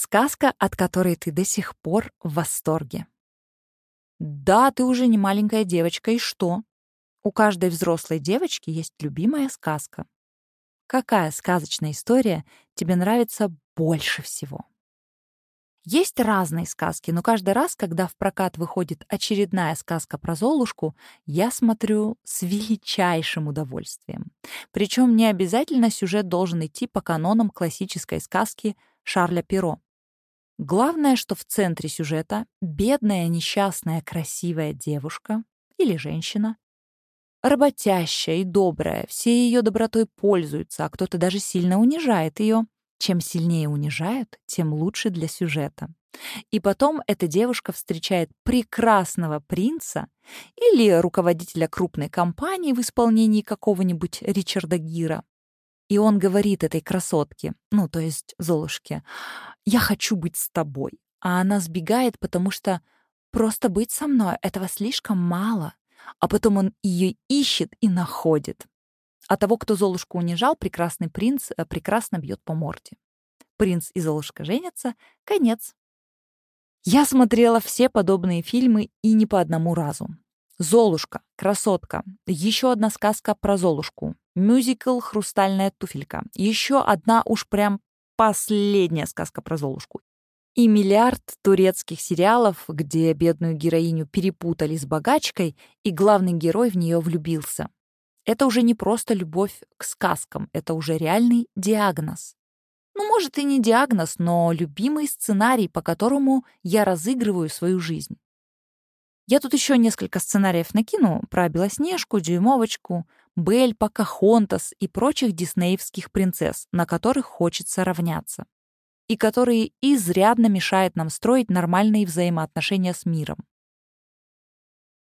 Сказка, от которой ты до сих пор в восторге. Да, ты уже не маленькая девочка, и что? У каждой взрослой девочки есть любимая сказка. Какая сказочная история тебе нравится больше всего? Есть разные сказки, но каждый раз, когда в прокат выходит очередная сказка про Золушку, я смотрю с величайшим удовольствием. Причем не обязательно сюжет должен идти по канонам классической сказки Шарля Перо. Главное, что в центре сюжета бедная, несчастная, красивая девушка или женщина, работящая и добрая, все ее добротой пользуются, а кто-то даже сильно унижает ее. Чем сильнее унижают, тем лучше для сюжета. И потом эта девушка встречает прекрасного принца или руководителя крупной компании в исполнении какого-нибудь Ричарда Гира. И он говорит этой красотке, ну, то есть Золушке, «Я хочу быть с тобой». А она сбегает, потому что просто быть со мной — этого слишком мало. А потом он ее ищет и находит. А того, кто Золушку унижал, прекрасный принц э, прекрасно бьет по морде. Принц и Золушка женятся. Конец. Я смотрела все подобные фильмы и не по одному разу. «Золушка», «Красотка», еще одна сказка про Золушку, мюзикл «Хрустальная туфелька», еще одна уж прям последняя сказка про Золушку. И миллиард турецких сериалов, где бедную героиню перепутали с богачкой, и главный герой в нее влюбился. Это уже не просто любовь к сказкам, это уже реальный диагноз. Ну, может, и не диагноз, но любимый сценарий, по которому я разыгрываю свою жизнь. Я тут еще несколько сценариев накину про Белоснежку, Дюймовочку, Бель, Покахонтас и прочих диснеевских принцесс, на которых хочется равняться. И которые изрядно мешают нам строить нормальные взаимоотношения с миром.